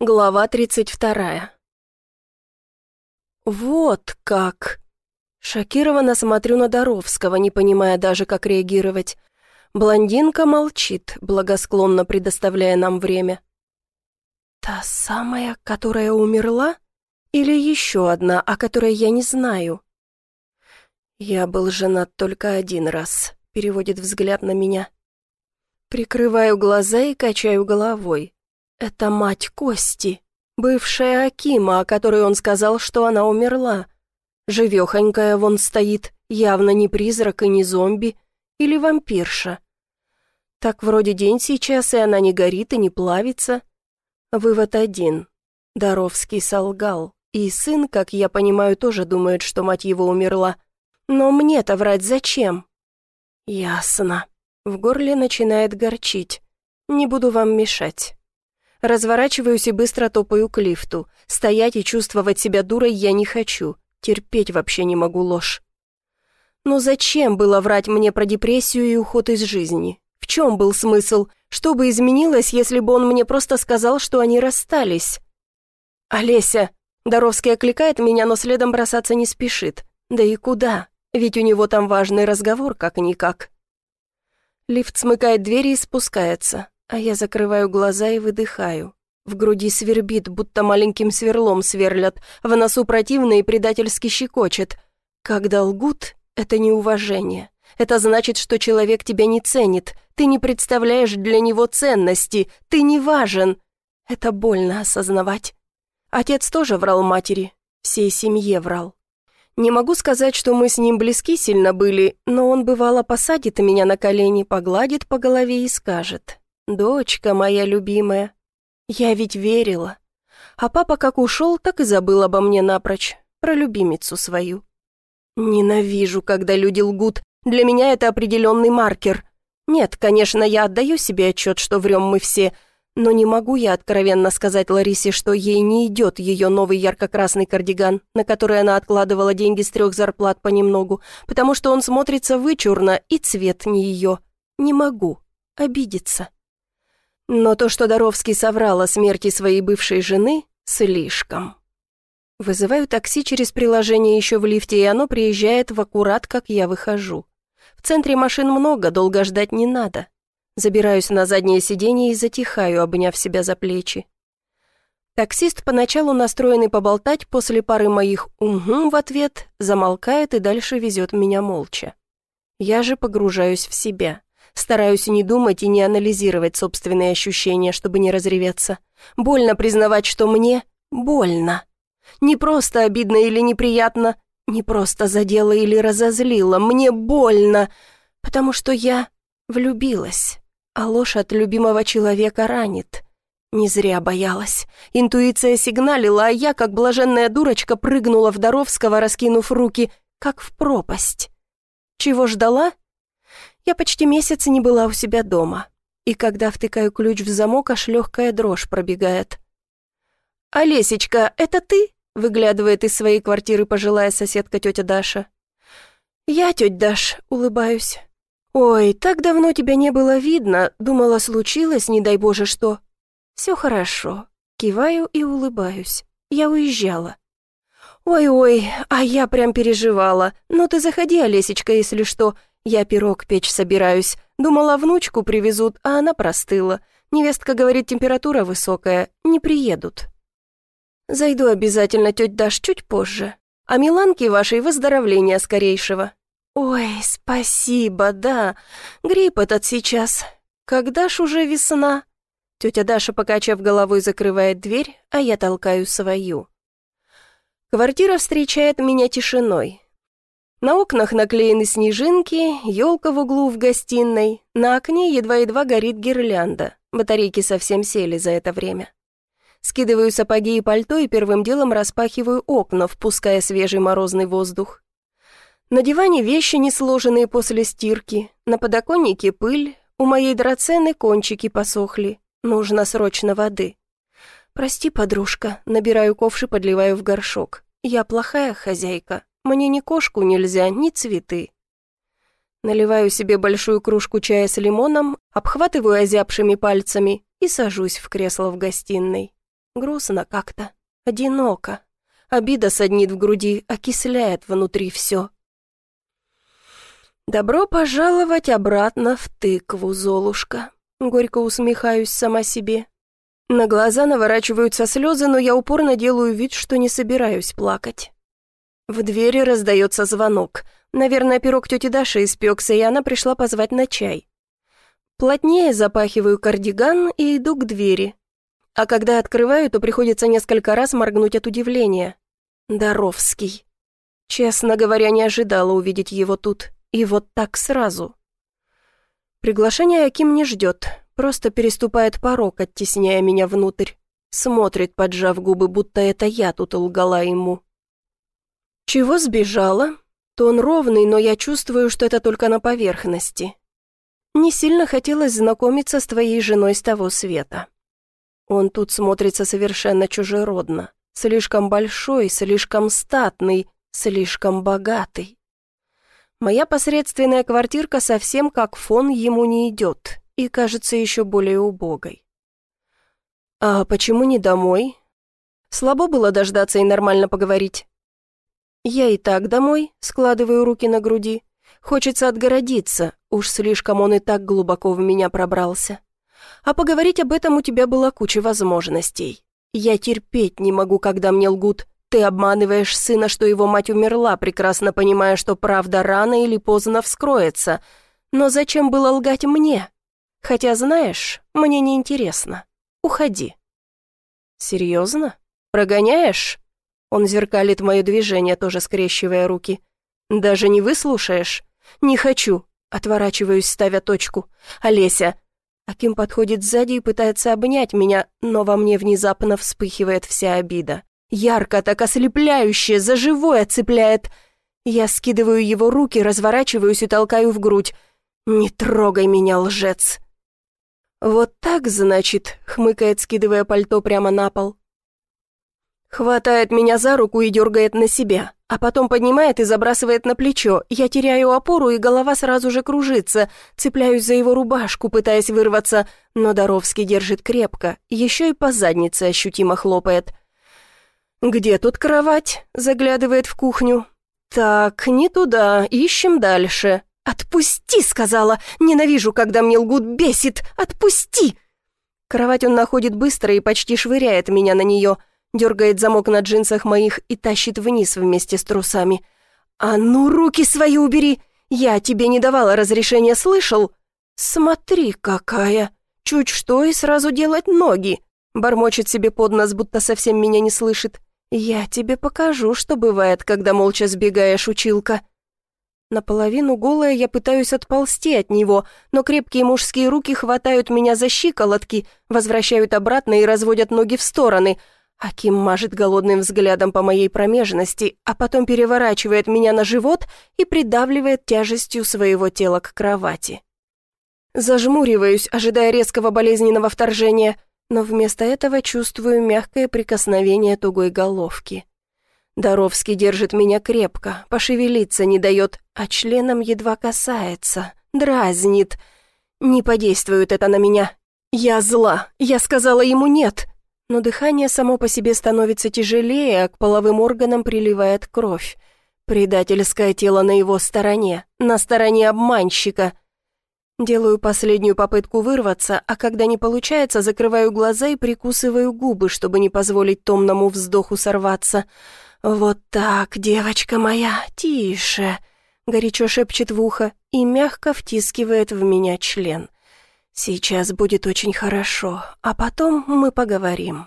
Глава 32. Вот как. Шокированно смотрю на Доровского, не понимая даже, как реагировать. Блондинка молчит, благосклонно предоставляя нам время. Та самая, которая умерла? Или еще одна, о которой я не знаю? Я был женат только один раз, переводит взгляд на меня. Прикрываю глаза и качаю головой. Это мать Кости, бывшая Акима, о которой он сказал, что она умерла. Живехонькая вон стоит, явно не призрак и не зомби, или вампирша. Так вроде день сейчас, и она не горит и не плавится. Вывод один. Даровский солгал, и сын, как я понимаю, тоже думает, что мать его умерла. Но мне-то врать зачем? Ясно. В горле начинает горчить. Не буду вам мешать. Разворачиваюсь и быстро топаю к лифту. Стоять и чувствовать себя дурой я не хочу. Терпеть вообще не могу ложь. Но зачем было врать мне про депрессию и уход из жизни? В чем был смысл? Что бы изменилось, если бы он мне просто сказал, что они расстались? «Олеся!» Доровский окликает меня, но следом бросаться не спешит. Да и куда? Ведь у него там важный разговор, как-никак. Лифт смыкает двери и спускается. А я закрываю глаза и выдыхаю. В груди свербит, будто маленьким сверлом сверлят, в носу противно и предательски щекочет. Когда лгут, это неуважение. Это значит, что человек тебя не ценит, ты не представляешь для него ценности, ты не важен. Это больно осознавать. Отец тоже врал матери, всей семье врал. Не могу сказать, что мы с ним близки сильно были, но он бывало посадит меня на колени, погладит по голове и скажет «Дочка моя любимая, я ведь верила». А папа как ушел, так и забыл обо мне напрочь, про любимицу свою. Ненавижу, когда люди лгут, для меня это определенный маркер. Нет, конечно, я отдаю себе отчет, что врем мы все, но не могу я откровенно сказать Ларисе, что ей не идет ее новый ярко-красный кардиган, на который она откладывала деньги с трех зарплат понемногу, потому что он смотрится вычурно и цвет не ее. Не могу. Обидеться. Но то, что Доровский соврал о смерти своей бывшей жены, слишком. Вызываю такси через приложение еще в лифте, и оно приезжает в аккурат, как я выхожу. В центре машин много, долго ждать не надо. Забираюсь на заднее сиденье и затихаю, обняв себя за плечи. Таксист, поначалу настроенный поболтать, после пары моих «угу» в ответ, замолкает и дальше везет меня молча. Я же погружаюсь в себя. Стараюсь не думать и не анализировать собственные ощущения, чтобы не разреветься. Больно признавать, что мне больно. Не просто обидно или неприятно, не просто задело или разозлило, мне больно, потому что я влюбилась, а ложь от любимого человека ранит. Не зря боялась. Интуиция сигналила, а я, как блаженная дурочка, прыгнула в Доровского, раскинув руки, как в пропасть. Чего ждала? Я почти месяц не была у себя дома. И когда втыкаю ключ в замок, аж легкая дрожь пробегает. «Олесечка, это ты?» — выглядывает из своей квартиры пожилая соседка тетя Даша. «Я, тетя Даш», — улыбаюсь. «Ой, так давно тебя не было видно, думала, случилось, не дай боже что». «Все хорошо», — киваю и улыбаюсь. «Я уезжала». «Ой-ой, а я прям переживала. Ну ты заходи, Олесечка, если что. Я пирог печь собираюсь. Думала, внучку привезут, а она простыла. Невестка говорит, температура высокая, не приедут. Зайду обязательно, тетя Даш, чуть позже. А Миланке вашей выздоровления скорейшего. Ой, спасибо, да. Грипп этот сейчас. Когда ж уже весна? Тетя Даша, покачав головой, закрывает дверь, а я толкаю свою. Квартира встречает меня тишиной. На окнах наклеены снежинки, елка в углу в гостиной, на окне едва-едва горит гирлянда. Батарейки совсем сели за это время. Скидываю сапоги и пальто и первым делом распахиваю окна, впуская свежий морозный воздух. На диване вещи, не сложенные после стирки, на подоконнике пыль, у моей драцены кончики посохли, нужно срочно воды. «Прости, подружка», набираю ковш и подливаю в горшок. «Я плохая хозяйка». Мне ни кошку нельзя, ни цветы. Наливаю себе большую кружку чая с лимоном, обхватываю озябшими пальцами и сажусь в кресло в гостиной. Грустно как-то, одиноко. Обида саднит в груди, окисляет внутри все. «Добро пожаловать обратно в тыкву, Золушка», — горько усмехаюсь сама себе. На глаза наворачиваются слезы, но я упорно делаю вид, что не собираюсь плакать. В двери раздается звонок. Наверное, пирог тети Даши испекся, и она пришла позвать на чай. Плотнее запахиваю кардиган и иду к двери. А когда открываю, то приходится несколько раз моргнуть от удивления. Даровский. Честно говоря, не ожидала увидеть его тут. И вот так сразу. Приглашение Аким не ждет. Просто переступает порог, оттесняя меня внутрь. Смотрит, поджав губы, будто это я тут лгала ему. Чего сбежала? Тон ровный, но я чувствую, что это только на поверхности. Не сильно хотелось знакомиться с твоей женой с того света. Он тут смотрится совершенно чужеродно. Слишком большой, слишком статный, слишком богатый. Моя посредственная квартирка совсем как фон ему не идет и кажется еще более убогой. «А почему не домой?» Слабо было дождаться и нормально поговорить. «Я и так домой», складываю руки на груди. Хочется отгородиться, уж слишком он и так глубоко в меня пробрался. А поговорить об этом у тебя была куча возможностей. Я терпеть не могу, когда мне лгут. Ты обманываешь сына, что его мать умерла, прекрасно понимая, что правда рано или поздно вскроется. Но зачем было лгать мне? Хотя, знаешь, мне не интересно. Уходи». «Серьезно? Прогоняешь?» Он зеркалит мое движение, тоже скрещивая руки. «Даже не выслушаешь?» «Не хочу». Отворачиваюсь, ставя точку. «Олеся». Аким подходит сзади и пытается обнять меня, но во мне внезапно вспыхивает вся обида. Ярко, так ослепляюще, за живое цепляет. Я скидываю его руки, разворачиваюсь и толкаю в грудь. «Не трогай меня, лжец!» «Вот так, значит», — хмыкает, скидывая пальто прямо на пол. Хватает меня за руку и дергает на себя, а потом поднимает и забрасывает на плечо. Я теряю опору, и голова сразу же кружится. Цепляюсь за его рубашку, пытаясь вырваться, но Доровский держит крепко, еще и по заднице ощутимо хлопает. «Где тут кровать?» — заглядывает в кухню. «Так, не туда, ищем дальше». «Отпусти!» — сказала. «Ненавижу, когда мне лгут, бесит! Отпусти!» Кровать он находит быстро и почти швыряет меня на нее, дергает замок на джинсах моих и тащит вниз вместе с трусами. «А ну, руки свои убери! Я тебе не давала разрешения, слышал?» «Смотри, какая! Чуть что и сразу делать ноги!» Бормочет себе под нос, будто совсем меня не слышит. «Я тебе покажу, что бывает, когда молча сбегаешь, училка!» Наполовину голая я пытаюсь отползти от него, но крепкие мужские руки хватают меня за щиколотки, возвращают обратно и разводят ноги в стороны. Аким мажет голодным взглядом по моей промежности, а потом переворачивает меня на живот и придавливает тяжестью своего тела к кровати. Зажмуриваюсь, ожидая резкого болезненного вторжения, но вместо этого чувствую мягкое прикосновение тугой головки. Доровский держит меня крепко, пошевелиться не дает, а членом едва касается, дразнит. Не подействует это на меня. Я зла, я сказала ему нет. Но дыхание само по себе становится тяжелее, а к половым органам приливает кровь. Предательское тело на его стороне, на стороне обманщика. Делаю последнюю попытку вырваться, а когда не получается, закрываю глаза и прикусываю губы, чтобы не позволить томному вздоху сорваться. «Вот так, девочка моя, тише!» Горячо шепчет в ухо и мягко втискивает в меня член. «Сейчас будет очень хорошо, а потом мы поговорим».